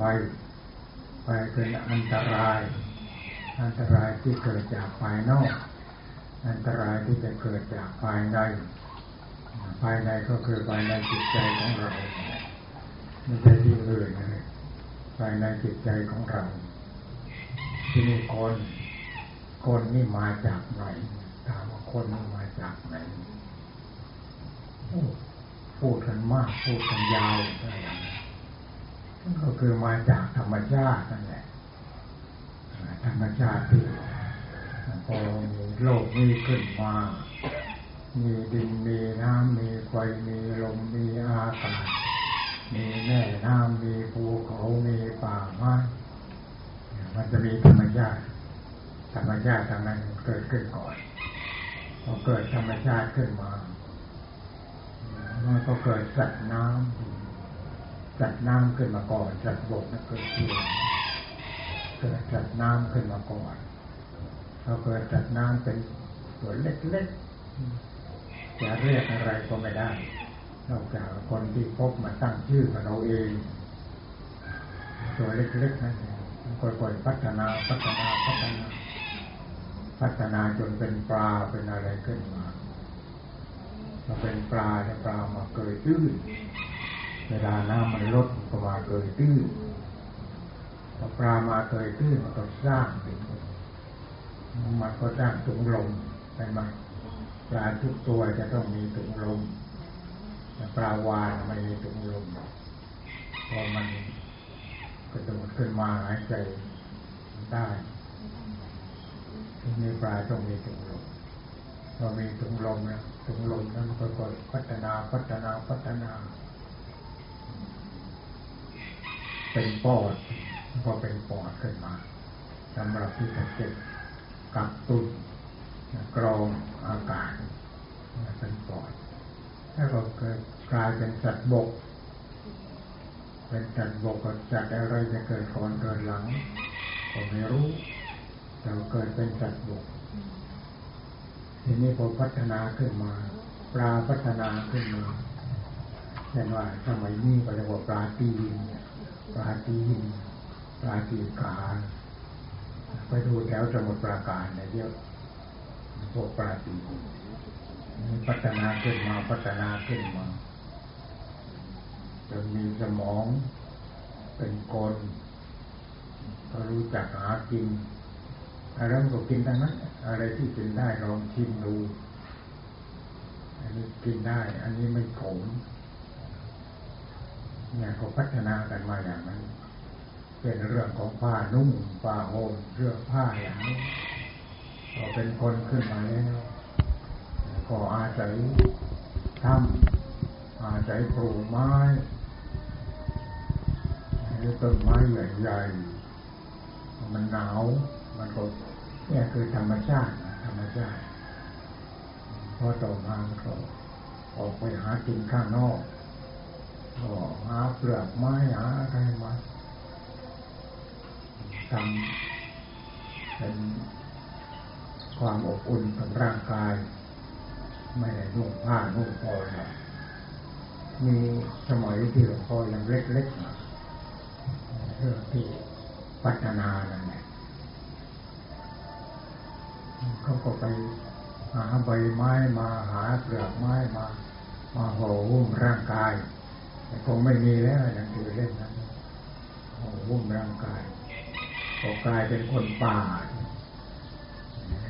ไฟไฟเป็นอันตราย อันตรายที่เกิดจากภายนอก อันตรายที่จะเกิดจากภายใน ภายในก็คือภายในจิตใจของเราไม่ใช่ที่อื่นเลยภายในจิตใจของเรา ที่นี่คนคนนี่มาจากไหนถามว่าคนนี่มาจากไหนพูดกันมากพูดกันยาวอะไรอย่างนี้ ก็คือมาจากธรรมชาตินั่นแหละธรรมชาติที่พอมีโลกนี้ขึ้นมา มีดินมีน้ำมีไฟมีลมมีอากาศ มีแม่น้ำมีภูเขามีป่าไม้มันจะมีธรรมชาติธรรมชาติทางนั้นเกิดขึ้นก่อนพอเกิดธรรมชาติขึ้นมามันก็เกิดสัตว์น้ำ สัตว์น้ำขึ้นมาก่อนสัตว์บกนั่นเกิดขึ้นเกิดสัตว์น้ำขึ้นมาก่อนพอเกิดสัตว์น้ำเป็นตัวเล็กๆจะเรียกอะไรก็ไม่ได้นอกจากคนที่พบมาตั้งชื่อกับเราเองตัวเล็กๆนั่นเองค่อยๆพัฒนาพัฒนาพัฒนา พัฒนาจนเป็นปลาเป็นอะไรขึ้นมาพอเป็นปลาเนี่ยปลามาเกยตื้น เวลาน้ำมันลดก็มาเกยตื้นพอปลามาเกยตื้นมันก็สร้างเป็นมันก็สร้างถุงลมใช่ไหมปลาทุกตัวจะต้องมีถุงลมปลาวานไม่มีถุงลมพอมันกระโดดขึ้นมาหายใจได้ทีนี้ปลาต้องมีถุงลมพอมีถุงลมแล้วถุงลมนั้นก็ค่อยพัฒนาพัฒนาพัฒนา เป็นปอดก็เป็นปอดขึ้นมาสำหรับที่จะเก็บกักตุนกรองอากาศเป็นปอดแล้วก็เกิดกลายเป็นสัตว์บก เป็นสัตว์บกกับสัตว์อะไรจะเกิดก่อนเกิดหลังก็ไม่รู้แต่เกิดเป็นสัตว์บกทีนี้พอพัฒนาขึ้นมา ปลาพัฒนาขึ้นมาเช่นว่าสมัยนี้ก็เรียกว่าปลาตีน ปลาตีนปลาตีกาไปดูแถวสมุทรปราการเนี่ยเยอะพวกปลาตีนพัฒนาขึ้นมาพัฒนาขึ้นมาจนมีสมองเป็นคนก็รู้จักหากินอะไรก็กินทั้งนั้นอะไรที่กินได้ลองชิมดู อันนี้กินได้ อันนี้ไม่ขม เนี่ยก็พัฒนากันมาอย่างนั้น เป็นเรื่องของผ้านุ่งผ้าห่มเสื้อผ้าอย่างนี้ก็เป็นคนขึ้นมาแล้วก็อาศัยทำอาศัยปลูกไม้หรือต้นไม้ใหญ่ๆมันหนาว มันก็เนี่ยคือธรรมชาติธรรมชาติพอต่อมาก็ออกไปหากินข้างนอก หาเปลือกไม้หาอะไรมาทำเป็นความอบอุ่นกับร่างกาย ไม่ได้นุ่งผ้านุ่งพอนะมีสมัยที่หลวงพ่อยังเล็กๆเรื่องที่พัฒนานั่นแหละเขาก็ไปหาใบไม้มาหาเปลือกไม้มา มาห่อหุ้มร่างกาย คงไม่มีแล้วอย่างที่เล่นนั้นห่อหุ้มร่างกายก็กลายเป็นคนป่า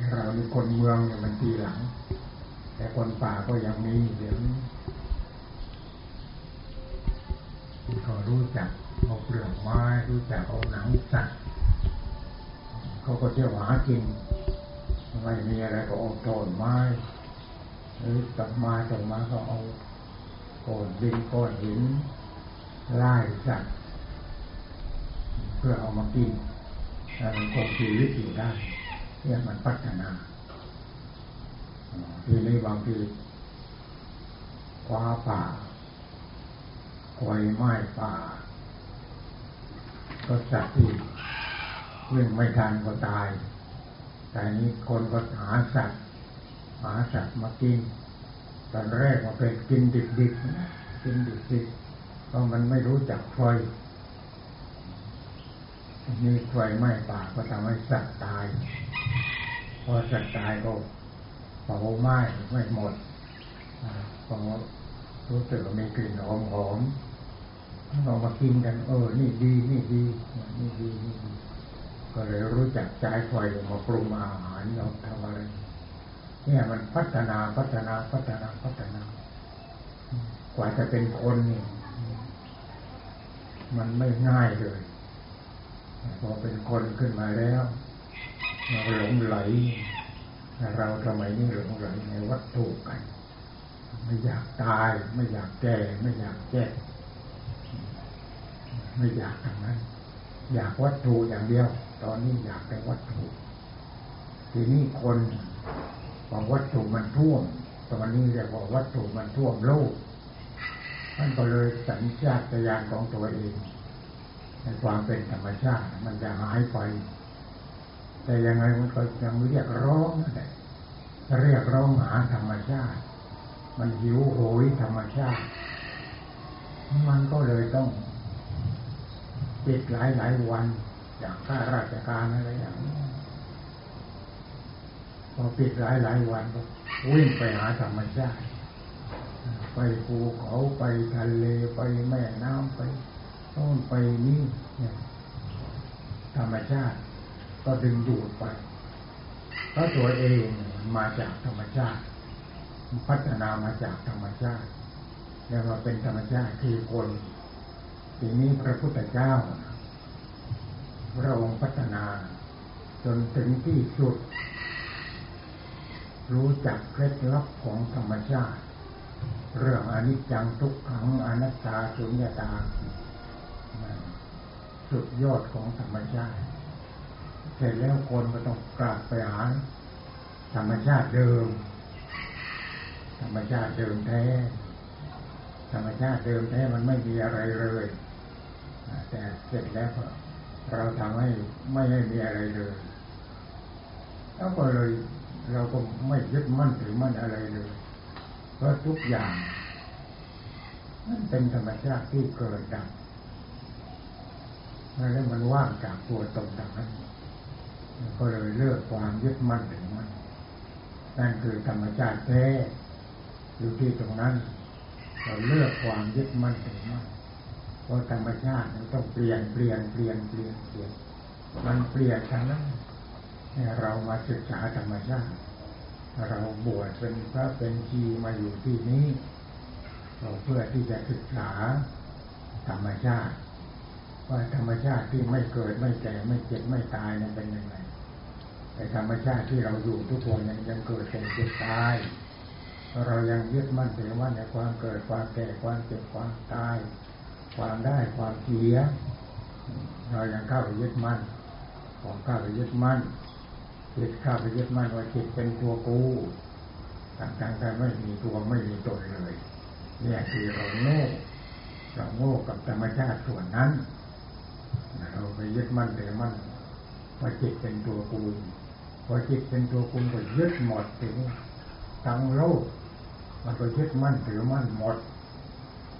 เราเป็นคนเมืองเนี่ยมันทีหลัง แต่คนป่าก็ยังมีเดี๋ยวนี้ก็รู้จักเอาเปลือกไม้รู้จักเอาหนังสัตว์เขาก็เที่ยวหากินไม่มีอะไรก็เอาโตนไม้หรือตัดไม้ตัดไม้ก็เอา โกนดินโกนหินไล่สัตว์เพื่อเอามากินแล้วมันคงชีวิตอยู่ได้เนี่ยมันพัฒนาทีนี้บางทีคว้าป่าไฟไม้ป่า ก็จัดที่วิ่งไม่ทันก็ตาย แต่นี้คนก็หาสัตว์หาสัตว์มากิน ตอนแรกมาเป็นกินดิบๆกินดิบๆเพราะมันไม่รู้จักไฟมีไฟไหม้ป่าก็ทำให้สัตว์ตาย พอสัตว์ตายก็เผาไหม้ไม่หมดพอรู้สึกมีกลิ่นหอมหอมเรามากินกัน เออ นี่ดี นี่ดี นี่ดีนี่ดี ก็เลยรู้จักใช้ไฟมาปรุงอาหารเราทำอะไร เนี่ยมันพัฒนาพัฒนาพัฒนาพัฒนา กว่าจะเป็นคนนี่มันไม่ง่ายเลยพอเป็นคนขึ้นมาแล้วเราหลงไหล เราทำไมนี่หลงไหลในวัตถุกัน ไม่อยากตาย ไม่อยากแก่ไม่อยากแก่ไม่อยากทางนั้น อยากวัตถุอย่างเดียว ตอนนี้อยากแต่วัตถุ ทีนี้คน บอกวัตถุมันท่วมตอนนี้เรียกว่าวัตถุมันท่วมโลกท่านก็เลยสัญชาตญาณของตัวเอง ในความเป็นธรรมชาติ มันจะหายไป แต่ยังไงมันก็ยังเรียกร้องนั่นแหละเรียกร้องหาธรรมชาติ มันหิวโหยธรรมชาติ มันก็เลยต้องปิดหลายหลายวัน อย่างข้าราชการอะไรอย่างนี้ อปิดหลายหลายวันก็วิ่งไปหาธรรมชาติไปภูเขาไปทะเลไปแม่น้ำไปต้นไปนี่เนี่ยธรรมชาติ ก็ดึงดูดไปเพราะตัวเองมาจากธรรมชาติพัฒนามาจากธรรมชาติ แล้วมาเป็นธรรมชาติคือคนทีนี้พระพุทธเจ้าพระองค์พัฒนา จนถึงที่สุด รู้จักเคล็ดลับของธรรมชาติ เรื่องอนิจจังทุกขังอนัตตาสุญญตา สุดยอดของธรรมชาติ เสร็จแล้วคนก็ต้องกลับไปหาธรรมชาติเดิม ธรรมชาติเดิมแท้ ธรรมชาติเดิมแท้มันไม่มีอะไรเลย แต่เสร็จแล้วเราทำให้ไม่ให้มีอะไรเลยแล้วก็เลย เราก็ไม่ยึดมั่นถือมั่นอะไรเลย เพราะทุกอย่าง มันเป็นธรรมชาติที่เกิดดับแล้วมันว่างจากตัวตนดังนั้นก็เลยเลิกความยึดมั่นถือมั่นนั่นคือธรรมชาติแท้อยู่ที่ตรงนั้น เราเลือกความยึดมั่นถือมั่นเพราะธรรมชาติมันต้องเปลี่ยนเปลี่ยนเปลี่ยนเปลี่ยนเปลี่ยน มันเปลี่ยนทั้งนั้น เรามาศึกษาธรรมชาติ เราบวชเป็นพระเป็นชีมาอยู่ที่นี้ เราเพื่อที่จะศึกษาธรรมชาติ ว่าธรรมชาติที่ไม่เกิดไม่แก่ไม่เจ็บไม่ตายนั้นเป็นยังไงแต่ธรรมชาติที่เราอยู่ทุกคนยังยังเกิดแก่เจ็บตายเรายังยึดมั่นถือว่าในความเกิดความแก่ความเจ็บความตาย ความได้ความเสีย เรายังเข้าไปยึดมั่น ของเข้าไปยึดมั่น จิตข้าไปยึดมั่นว่าจิตเป็นตัวกูต่างๆแต่ไม่มีตัวไม่มีตนเลยเนี่ยคือเราโง่เราโง่กับธรรมชาติส่วนนั้นเราไปยึดมั่นถือมั่นว่าจิตเป็นตัวกูพอจิตเป็นตัวกูก็ยึดหมดถึงทั้งโลกมันก็ยึดมั่นถือมั่นหมด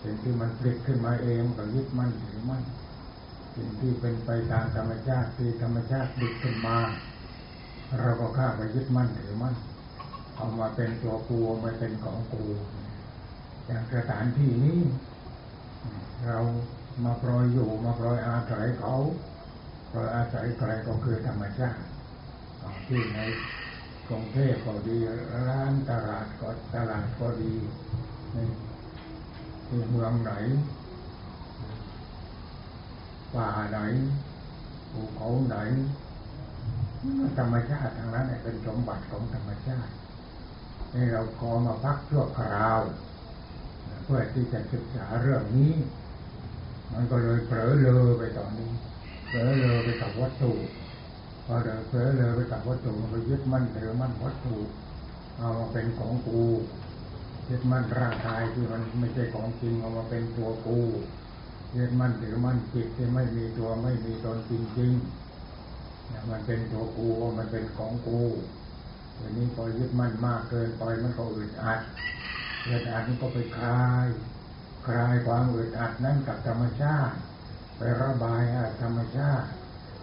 สิ่งที่มันผลิตขึ้นมาเองก็ยึดมั่นถือมั่นสิ่งที่เป็นไปตามธรรมชาติที่ธรรมชาติผลิตขึ้นมา เราก็ข้าไปยึดมั่นถือมั่นเอามาเป็นตัวกูมาเป็นของกูอย่างสถานที่นี้เรามาปล่อยอยู่มาปล่อยอาศัยเขาปล่อยอาศัยใครก็คือธรรมชาติที่ในกรุงเทพก็ดีร้านตลาดก็ตลาดก็ดีที่เมืองไหนป่าไหนภูเขาไหน ธรรมชาติทางนั้นเป็นสมบัติของธรรมชาตินี่เราขอมาพักชั่วคราว เพื่อที่จะศึกษาเรื่องนี้ มันก็เลยเผลอเลอไปตอนนี้เผลอเลอไปกับวัตถุพอเดินเผลอเลอไปกับวัตถุมันไปยึดมั่นถือมั่นวัตถุเอามาเป็นของกูยึดมั่นร่างกายที่มันไม่ใช่ของจริงเอามาเป็นตัวกูยึดมั่นถือมั่นจิตที่ไม่มีตัวไม่มีตนจริงๆ มันเป็นตัวกูมันเป็นของกูทีนี้พอยึดมั่นมากเกินไปมันก็อึดอัดอึดอัดมันก็ไปคลาย คลายความอึดอัดนั้นกับธรรมชาติ ไประบายธรรมชาติ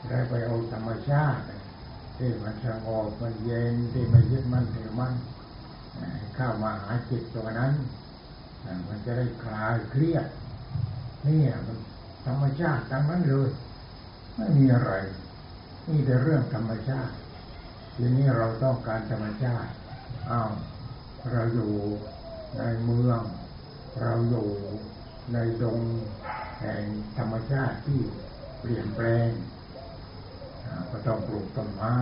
ได้ไปเอาธรรมชาติที่มันสงบมันเย็นที่ไม่ยึดมั่นถือมั่นเข้ามาหาจิตตัวนั้นมันจะได้คลายเครียดนี่มันธรรมชาติทั้งนั้นเลย ไม่มีอะไร นี่แต่เรื่องธรรมชาติทีนี้เราต้องการธรรมชาติอ้าวเราอยู่ในเมือง เราอยู่ในดงแห่งธรรมชาติที่เปลี่ยนแปลงก็ต้องปลูกต้นไม้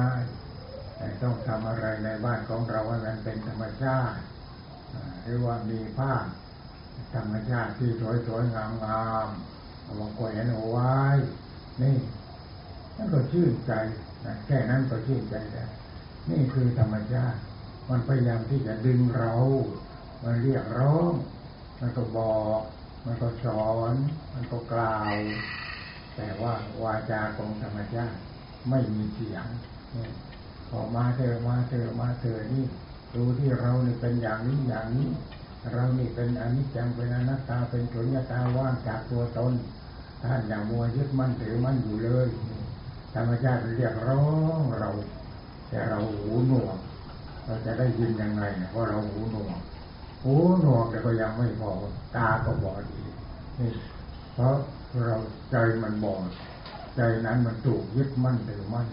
ต้องทำอะไรในบ้านของเราให้มันเป็นธรรมชาติหรือว่ามีผ้าธรรมชาติที่สวยๆงามๆเอามาแขวนเอาไว้ นี่ นั่นก็ชื่นใจนะแค่นั้นก็ชื่นใจแล้วนี่คือธรรมชาติมันพยายามที่จะดึงเรา มันเรียกร้อง มันก็บอก มันก็สอน มันก็กล่าว แต่ว่าวาจาของธรรมชาติไม่มีเสียงนี่พอมาเจอมาเจอมาเจอนี่ดูที่เราเนี่เป็นอย่างนี้อย่างนี้ เรานี่เป็นอนิจจังเป็นอนัตตาเป็นสุญญตาว่างจากตัวตนท่านอย่ามัวยึดมั่นถือมั่นอยู่เลย ธรรมชาติเรียกร้องเรา แต่เราหูหนวกเราจะได้ยินยังไงเพราะเราหูหนวกหูหนวกแต่ก็ยังไม่พอตาก็บอดอีกนี่เพราะเราใจมันบอดใจนั้นมันถูกยึดมั่นถือมั่น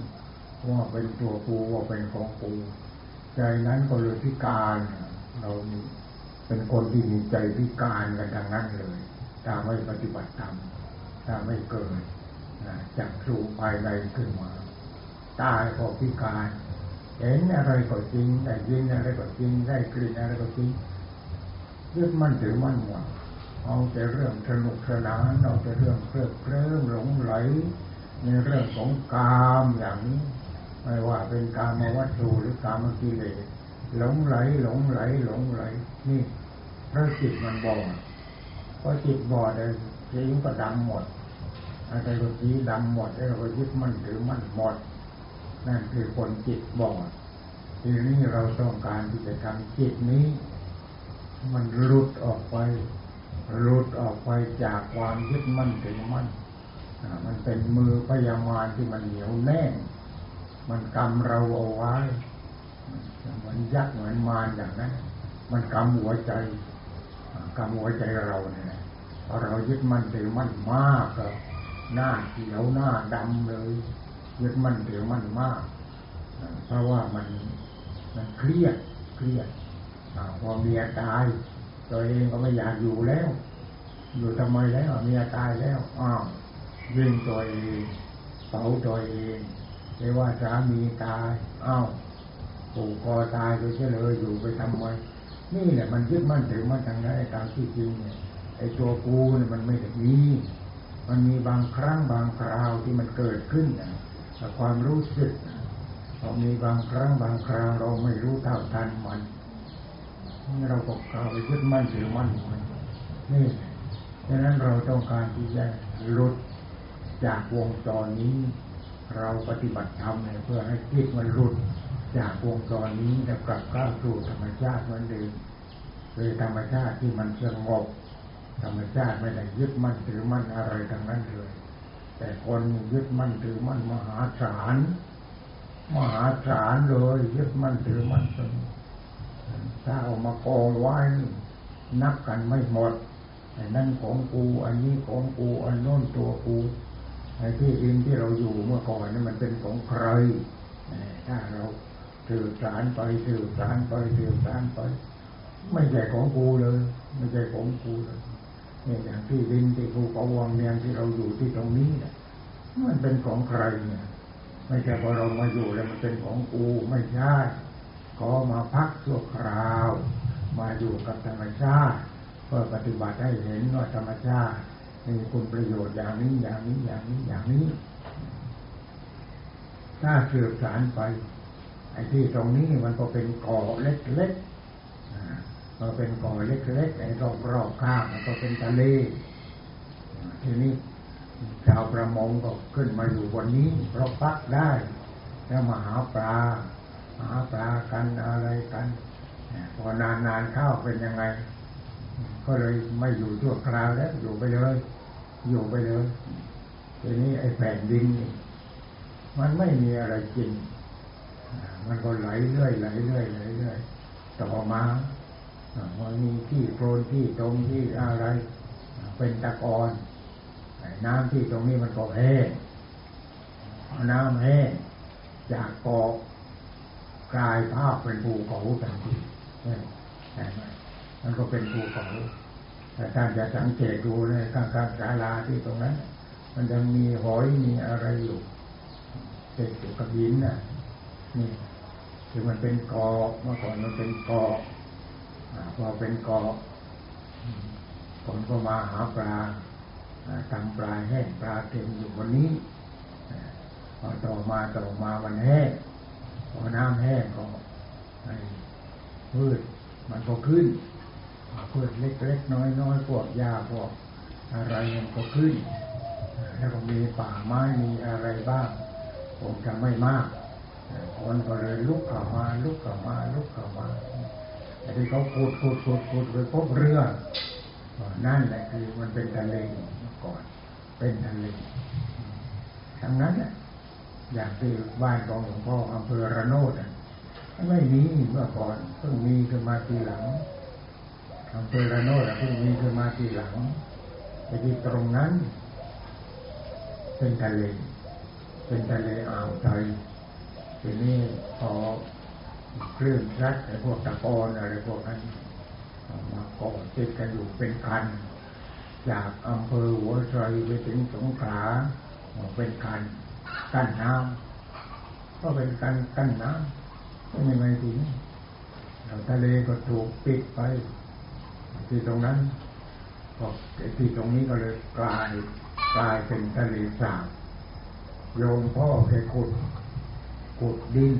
ว่าเป็นตัวกูว่าเป็นของกูใจนั้นก็เลยพิการเราเป็นคนที่มีใจพิการกันดังนั้นเลยถ้าไม่ปฏิบัติธรรมถ้าไม่เกิด จากสู่ภายในขึ้นมา ตายก็พิการ เห็นอะไรก็จริงได้ยินอะไรก็จริงได้กลิ่นอะไรก็จริงยึดมั่นถือมั่นหมดเอาแต่เรื่องสนุกสนานเอาแต่เรื่องเพลิดเพลินหลงไหล ในเรื่องของกามอย่างนี้ ไม่ว่าเป็นกามวัตถุหรือกามกิเลสหลงไหล หลงไหล หลงไหล นี่พระจิตมันบอดพอจิตบอดเลยจิตก็ดำหมด อะไรก็สีดำหมดแล้วก็ยึดมั่นถือมั่นหมด นั่นคือคนจิตบอดทีนี้เราต้องการที่จะทำจิตนี้ มันหลุดออกไปหลุดออกไปจากความยึดมั่นถือมั่นมันเป็นมือพยามารที่มันเหนียวแน่น มันกำเราเอาไว้มือนยักเหมือนมารอย่างนั้น มันกำหัวใจกำหัวใจเราเนี่ยพอเรายึดมั่นถือมั่นมากก็ หน้าเขียวหน้าดำเลยยึดมั่นถือมั่นมาก เพราะว่ามันมันเครียดเครียดพอเมียตาย ตัวเองก็ไม่อยากอยู่แล้ว อยู่ทำไมแล้วเมียตายแล้วอ้าวยิงตัวเองเผาตัวเองไม่ว่าสามีตายอ้าวปู่คอตายไปเฉลยอยู่ไปทำไมนี่แหละมันยึดมั่นถือมั่นทางนั้นตามที่จริงเนี่ยไอ้ตัวกูเนี่ยมันไม่ได้มี มันมีบางครั้งบางคราวที่มันเกิดขึ้นแต่ความรู้สึกพอมีบางครั้งบางคราวเราไม่รู้เท่าทันมันนี่เราก็กล่าวไปยึดมั่นถือมั่นมันนี่ดังนั้นเราต้องการที่จะหลุดจากวงจรนี้ เราปฏิบัติธรรมเนี่ยเพื่อให้จิตมันหลุดจากวงจรนี้จะกลับเข้าวสู่ธรรมชาติเหมือนเดิมคือธรรมชาติที่มันสงบ ธรรมชาติไม่ได้ยึดมั่นถือมั่นอะไรทั้งนั้นเลย แต่คนยึดมั่นถือมั่นมหาศาลมหาศาลเลยยึดมั่นถือมั่นจนถ้าเอามากองไว้นับกันไม่หมดไอ้นั่นของกูอันนี้ของกูอันโน้นตัวกูไอ้ที่ดินที่เราอยู่เมื่อก่อนนี่มันเป็นของใครถ้าเราถือสารไปถือสารไปถือสารไป ไม่ใช่ของกูเลย ไม่ใช่ของกูเลย เนี่ยอย่างที่ดินที่ภูเขาวังเนียงที่เราอยู่ที่ตรงนี้เนี่ยมันเป็นของใครเนี่ยไม่ใช่พอเรามาอยู่แล้วมันเป็นของกูไม่ใช่ขอมาพักชั่วคราว มาอยู่กับธรรมชาติเพื่อปฏิบัติให้เห็นว่าธรรมชาติมีคุณประโยชน์อย่างนี้อย่างนี้อย่างนี้อย่างนี้ ถ้าสืบสารไปไอ้ที่ตรงนี้มันก็เป็นเก่อเล็กๆ มันเป็นก่อเล็กๆไอ้รอบๆข้างก็เป็นทะเลทีนี้ชาวประมงก็ขึ้นมาอยู่บนนี้เพราะพักได้แล้วมาหาปลาหาปลากันอะไรกันพอนานนานเข้าเป็นยังไง ก็เลยไม่อยู่ชั่วคราวแล้วอยู่ไปเลย อยู่ไปเลยทีนี้ไอ้แผ่นดินมันไม่มีอะไรกินมันก็ไหลเรื่อยไหลเรื่อยไหลเรื่อยต่อมา มันมีที่โคลนที่ตรงที่อะไร เป็นตะกอนน้ำที่ตรงนี้มันก็แห้งน้ำแห้งจากเกาะกลายภาพเป็นภูเขาทันทีใช่ไหมมันก็เป็นภูเขาแต่ท่านจะสังเกตดูในข้างๆศาลาที่ตรงนั้น มันยังมีหอยมีอะไรอยู่เป็นอยู่กับหินน่ะ นี่คือมันเป็นกอเมื่อก่อนมันเป็นกอ พอเป็นกอคนก็มาหาปลาทำปลาแห้งปลาเต็มอยู่บนนี้พอต่อมาต่อมามันแห้งพอน้ำแห้งก็พืชมันก็ขึ้นพืชเล็กๆน้อยๆพวกหญ้าพวกอะไรมันก็ขึ้น แล้วก็มีป่าไม้มีอะไรบ้างคงจะไม่มากคนก็เลยลุกเข้ามาลุกเข้ามาลุกเข้ามา แต่ที่เขาขุดขุดขุดขุดไปพบเรือนั่นแหละคือมันเป็นทะเลก่อน เป็นทะเลทั้งนั้นเนี่ยอย่างที่บ้านของหลวงพ่ออำเภอระโนดไม่มีเมื่อก่อนเพิ่งมีขึ้นมาทีหลังอำเภอระโนดเพิ่งมีขึ้นมาทีหลังแต่ที่ตรงนั้น เป็นทะเล เป็นทะเลอ่าวไทยทีนี้พอ คลื่นซัดไอ้พวกตะกอนอะไรพวกนั้นมาเกาะติดกันอยู่เป็นคัน จากอำเภอหัวไชไปถึงสงขลาเป็นคันกั้นน้ำก็เป็นการกั้นน้ำเป็นยังไงทีนี้ทะเลก็ถูกปิดไป ที่ตรงนั้นก็ที่ตรงนี้ก็เลยกลายกลายเป็นทะเลสาบโยมพ่อเคยขุดขุดดิน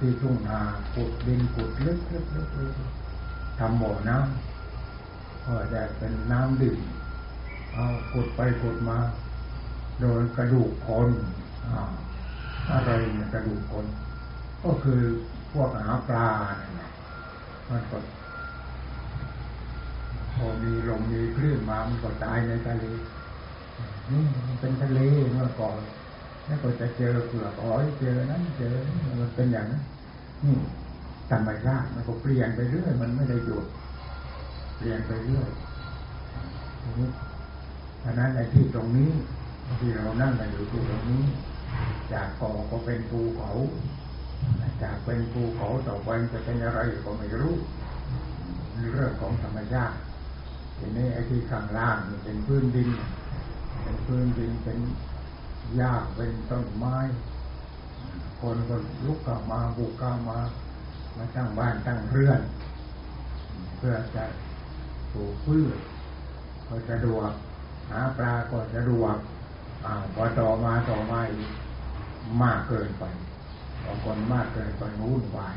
ที่ทุ่งนาขุดดินขุดลึกลึกลึกลึกทำบ่อน้ำก็จะเป็นน้ำดื่มเอาขุดไปขุดมา โดนกระดูกคนอะไรเนี่ยกระดูกคน ก็คือพวกหาปลาเนี่ยมันก็พอมีลมมีคลื่นมามันก็ตายในทะเลนี่มันเป็นทะเลเมื่อก่อน แล้วก็จะเจอเปลือกหอยเจอนั้นเจอมันเป็นอย่างนั้นนี่ธรรมชาติมันก็เปลี่ยนไปเรื่อยมันไม่ได้หยุดเปลี่ยนไปเรื่อยนี้ฉะนั้นในที่ตรงนี้ที่เรานั่งกันอยู่ที่ตรงนี้ จากเกาะก็เป็นภูเขา จากเป็นภูเขาต่อไปจะเป็นอะไรก็ไม่รู้เรื่องของธรรมชาติทีนี้ไอ้ที่ข้างล่างเป็นพื้นดิน เป็นพื้นดินเป็น หญ้าเป็นต้นไม้ คนก็ลุกกลับมาบุกกลับมามาตั้งบ้านตั้งเรือน เพื่อจะปลูกพืชก็สะดวกหาปลาก็สะดวกอ่าพอต่อมาต่อมาอีกมากเกินไปพอคนมากเกินไปวุ่นวาย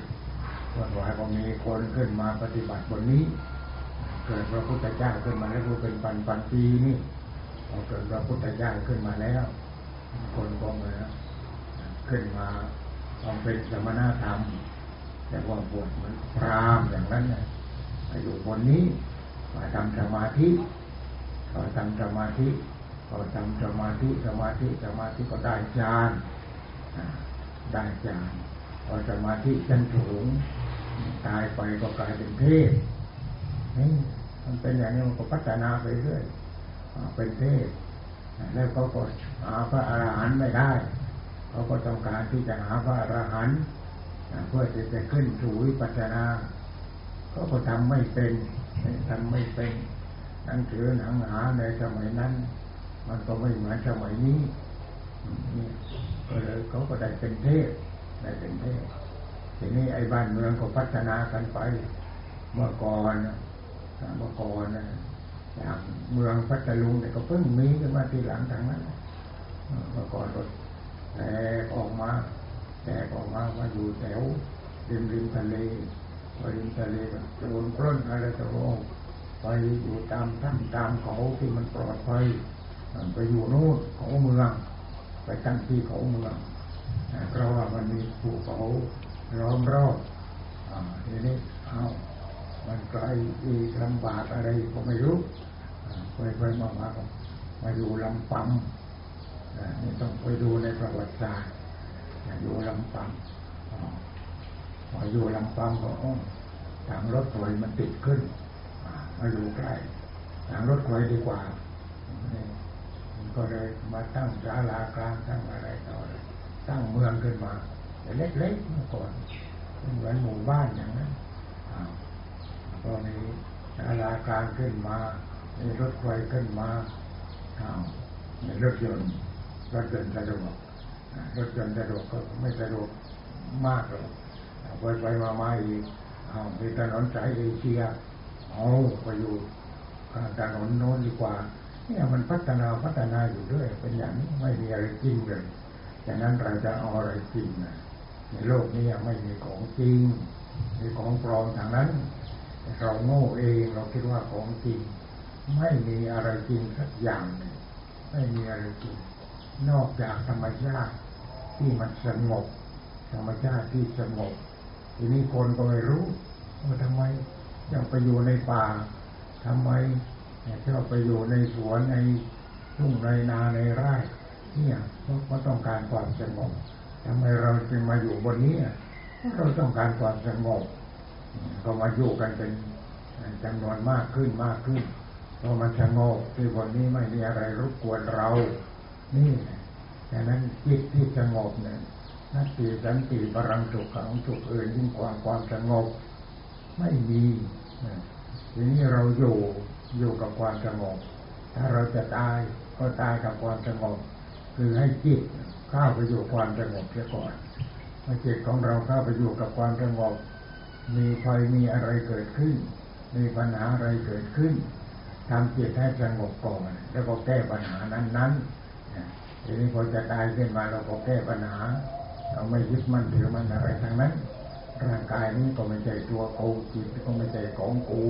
วุ่นวายก็มีคนขึ้นมาปฏิบัติบนนี้ เกิดพระพุทธเจ้าขึ้นมาแล้วเป็นปันปันปีนี่พอเกิดพระพุทธเจ้าขึ้นมาแล้ว คนก็มาขึ้นมาทำเป็นสมณธรรมแต่ว่าบวชเหมือนพรามอย่างนั้นนะอยู่บนนี้มาทำสมาธิพอทำสมาธิพอทำสมาธิสมาธิสมาธิก็ได้ฌานได้ฌานพอสมาธิชั้นสูงตายไปก็กลายเป็นเทพมันเป็นอย่างนี้มันก็พัฒนาไปเรื่อยเป็นเทพ แล้วเขาก็หาพระอรหันต์ไม่ได้เขาก็ต้องการที่จะหาพระอรหันต์เพื่อที่จะขึ้นสู่วิปัสสนาเขาก็ทำไม่เป็นทำไม่เป็นหนังสือหนังหาในสมัยนั้น มันก็ไม่เหมือนสมัยนี้ก็เลยเขาก็ได้เป็นเทพได้เป็นเทพทีนี้ไอ้บ้านเมืองก็พัฒนากันไป เมื่อก่อนเมื่อก่อนนะ อย่างเมืองพัทลุงเนี่ยก็เพิ่งมีขึ้นมาทีหลังทางนั้นเมื่อก่อนก็แตกออกมาแตกออกมาว่าอยู่แถวริมริมทะเลริมทะเลโจรปล้นอะไรต่างไปอยู่ตามถ้ำตามเขาที่มันปลอดภัยไปอยู่โน่นเขาเมืองไปตั้งที่เขาเมืองเพราะว่ามันมีภูเขาล้อมรอบทีนี้เอามันไกลอีกลำบากอะไรก็ไม่รู้ ไปมามามาอยู่ลำปัมนี่ต้องไปดูในประวัติศาสตร์อยู่ลำปัมพออยู่ลำปัมก็ทางรถไฟมันติดขึ้นมาอยู่ใกล้ทางรถไฟดีกว่าก็เลยมาตั้งศาลากลางตั้งอะไรต่ออะไรตั้งเมืองขึ้นมาเล็กๆเมื่อก่อนเหมือนหมู่บ้านอย่างนั้นก็มีศาลากลางขึ้นมา มีรถไฟขึ้นมามีรถยนต์รถยนต์สะดวกรถยนต์สะดวกก็ไม่สะดวกมากหรอกไปไปมามาอีกมีถนนสายเอเชียเอาไปอยู่ถนนโน้นดีกว่า เนี่ยมันพัฒนาพัฒนาอยู่ด้วย เป็นอย่างนี้ไม่มีอะไรจริงเลยดังนั้นเราจะเอาอะไรจริงนะในโลกนี้ไม่มีของจริงมีของปลอมทางนั้น เราโง่เองเราคิดว่าของจริง ไม่มีอะไรจริงสักอย่างหนึ่งไม่มีอะไรจริง นอกจากธรรมชาติที่มันสงบ ธรรมชาติที่สงบทีนี้คนก็ไม่รู้ว่าทำไมยังไปอยู่ในป่าทำไมชอบไปอยู่ในสวนในทุ่งในนาในไร่เนี่ยเพราะต้องการความสงบทำไมเราจึงมาอยู่บนนี้เราต้องการความสงบก็มาอยู่กันเป็นจำนวนมากขึ้นมากขึ้น เพรามันสงบที่บนนี้ไม่มีอะไรรบกวนเรา นี่ดังนั้นจิตที่สงบเนี่ยนัตติสันติบรังสุขขังสุขอื่นยิ่งกว่าความสงบไม่มีทีนี้เราอยู่อยู่กับความสงบถ้าเราจะตายก็ตายกับความสงบคือให้จิตเข้าไปอยู่ความสงบเสียก่อนเมื่อจิตของเราเข้าไปอยู่กับความสงบมีภัยมีอะไรเกิดขึ้น มีปัญหาอะไรเกิดขึ้น ทำจิตให้สงบก่อนแล้วก็แก้ปัญหานั้นๆทีนี้พอจะตายขึ้นมาเราก็แก้ปัญหา เราไม่ยึดมั่นถือมันอะไรทั้งนั้น ร่างกายนี้ก็ไม่ใช่ตัวกูจิตก็ไม่ใช่ของกู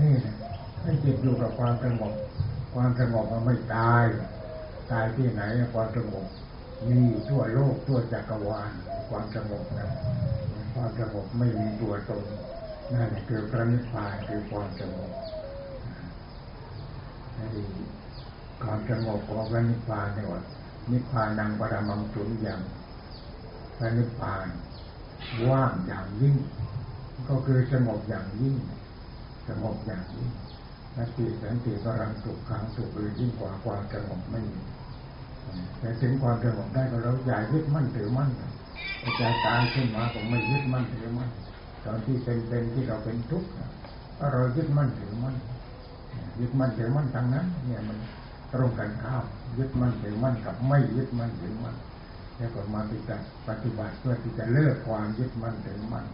นี่นะให้จิตอยู่กับความสงบความสงบมันไม่ตาย ตายที่ไหนความสงบมีทั่วโลกทั่วจักรวาลความสงบนะความสงบไม่มีตัวตนนั่นคือพระนิพพานคือความสงบ ความสงบของพระนิพพานเนี่ยว่านิพพานังปรมังสุญญ์พระนิพพานว่างอย่างยิ่ง ก็คือสงบอย่างยิ่ง สงบอย่างยิ่งนัตติสันติกรังสุขขังสุขอื่นยิ่งกว่าความสงบไม่มีแต่ถึงความสงบได้ก็เราอย่ายึดมั่นถือมั่นใจตายขึ้นมาผมไม่ยึดมั่นถือมั่นตอนที่เป็นเป็นที่เราเป็นทุกข์เรายึดมั่นถือมั่น ยึดมั่นถือมั่นทางนั้น เนี่ยมันตรงกันข้ามยึดมั่นถือมั่นกับไม่ยึดมั่นถือมั่นแล้วก็มาปฏิบัติเพื่อที่จะเลิกความยึดมั่นถือมั่น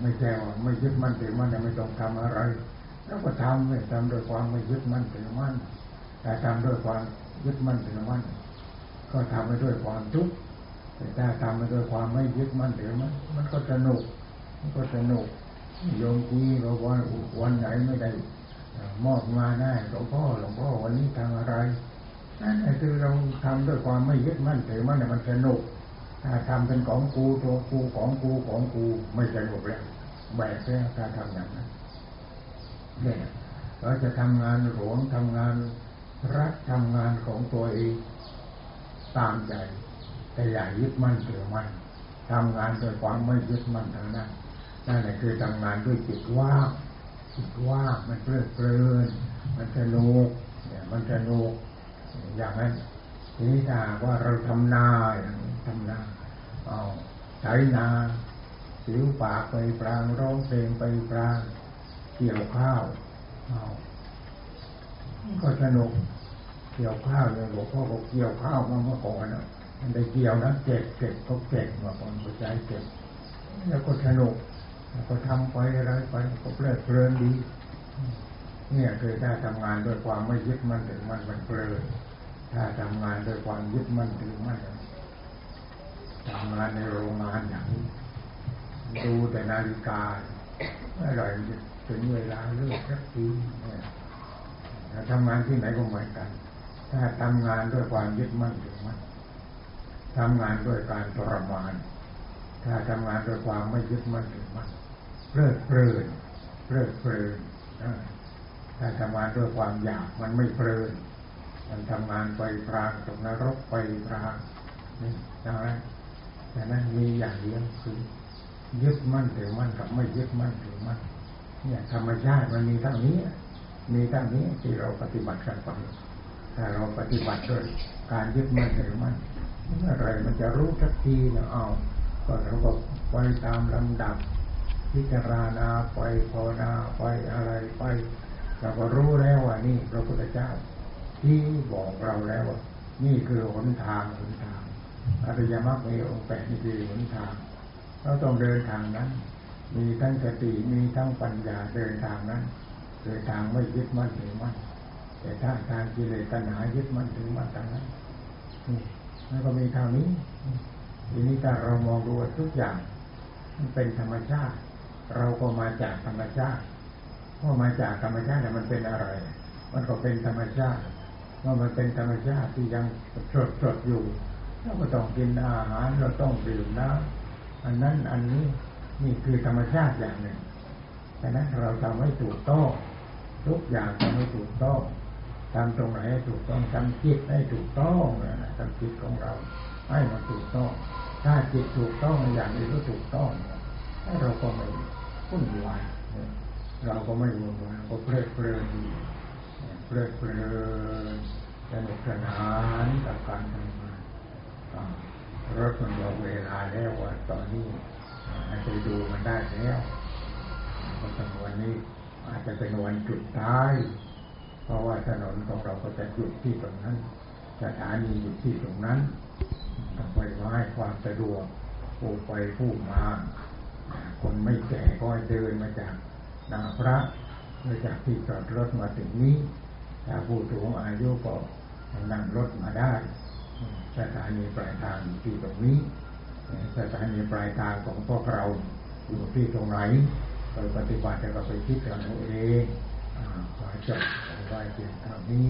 ไม่ใช่ว่าไม่ยึดมั่นถือมั่นไม่ต้องทำอะไร แล้วก็ทำไม่ทำโดยความไม่ยึดมั่นถือมั่นแต่ทำด้วยความยึดมั่นถือมั่นก็ทำไปด้วยความทุกข์แต่ถ้าทำไปด้วยความไม่ยึดมั่นถือมั่นมันก็สนุกมันก็สนุกโยมจีเราวันวันไหนไม่ได้ มอบมาได้หลวงพ่อหลวงพ่อวันนี้ทำอะไรนั่นคือเราทำด้วยความไม่ยึดมั่นถือมั่นมันสนุกถ้าทำเป็นของกูตัวกูของกูของกูไม่สนุกแล้วแบกแล้วถ้าทำอย่างนั้นเนี่ยเราจะทำงานหลวงทำงานรัฐทำงานของตัวเองตามใจแต่อย่ายึดมั่นถือมั่นทำงานด้วยความไม่ยึดมั่นทางนั้นนั่นแหละคือทำงานด้วยจิตว่าง จิตว่ามันเพลิดเพลิน มันสนุกเนี่ยมันสนุกอย่างนั้นทีนี้ถ้าว่าเราทำนาอย่างนี้ทำนาเอาใช้นาสิวปากไปปรางร้องเพลงไปปรางเกี่ยวข้าวเอาก็สนุกเกี่ยวข้าวเลยหลวงพ่อบอกเกี่ยวข้าวมาเมื่อก่อนนะมันได้เกี่ยวนะเก็บเก็บก็เก็บมาก่อนหัวใจเก็บแล้วก็สนุก ก็ทำไปอะไรไปก็เพลิดเพลินดี เนี่ยเคยได้ทำงานด้วยความไม่ยึดมั่นถือมั่นมันเพลินถ้าทำงานด้วยความยึดมั่นถือมั่นทำงานในโรงงานอย่างนี้ดูแต่นาฬิกาเมื่อไหร่ถึงเวลาเลิกสักทีเนี่ยทำงานที่ไหนก็เหมือนกัน ถ้าทำงานด้วยความยึดมั่นถือมั่นทำงานด้วยการทรมาน ถ้าทำงานด้วยความไม่ยึดมั่นถือมั่น เพลิดเพลินเพลิดเพลินถ้าทำงานด้วยความอยากมันไม่เพลิน มันทำงานไปพรางตกนรกไปพรางนี่ดังนั้นแต่นั้นมีอย่างเดียวคือยึดมั่นถือมั่นกับไม่ยึดมั่นถือมั่นเนี่ยธรรมชาติมันมีเท่านี้ มีเท่านี้ที่เราปฏิบัติกันไปถ้าเราปฏิบัติด้วยการยึดมั่นถือมั่นเมื่อไรมันจะรู้สักทีนะเอาก็เราก็ไปตามลำดับ พิจารณาไปภาวนาไปอะไรไปเราก็รู้แล้วว่านี่พระพุทธเจ้า ที่บอกเราแล้วว่านี่คือหนทางหนทางอริยมรรคมีองค์แปดนี่คือหนทางเราต้องเดินทางนั้น มีทั้งสติมีทั้งปัญญาเดินทางนั้นเดินทางไม่ยึดมั่นถือมั่นแต่ถ้าทางกิเลสตัณหายึดมั่นถือมั่นทางนั้นนี่มันก็มีทางนี้ทีนี้ถ้าเรามองดูทุกอย่างมันเป็นธรรมชาติ เราก็มาจากธรรมชาติเพราะมาจากธรรมชาติแต่มันเป็นอะไร มันก็เป็นธรรมชาติเมื่อมันเป็นธรรมชาติที่ยังสดสดอยู่เราก็ต้องกินอาหารเราต้องดื่มน้ำอันนั้นอันนี้นี่คือธรรมชาติอย่างหนึ่งฉะนั้นเราทำให้ถูกต้องทุกอย่างทำให้ถูกต้องทำตรงไหนให้ถูกต้องทำจิตให้ถูกต้องนะทำจิตของเราให้มันถูกต้อง ถ้าจิตถูกต้องอย่างนี้ก็ถูกต้อง เราก็ไม่วุ่นวายเราก็ไม่วุ่นวายก็เพลิดเพลินเพลิดเพลินสนุกสนานกับการทำงานรถมันบอกเวลาแล้วว่าตอนนี้อาจจะดูมันได้แล้วก็จำวันนี้อาจจะเป็นวันจุดท้าย เพราะว่าถนนของเราก็จะหยุดที่ตรงนั้นสถานีอยู่ที่ตรงนั้นต้องไปไม้ความสะดวกผู้ไปผู้มา คนไม่แก่ก็เดินมาจากนาพระมาจากที่จอดรถมาถึงนี้ถ้าผู้สูงอายุก็นั่งรถมาได้สถานีปลายทางอยู่ที่ตรงนี้สถานีปลายทางของพวกเราอยู่ที่ตรงไหนไปปฏิบัติแล้วก็ไปคิดกันเอาเองขอจบไว้เพียงเท่านี้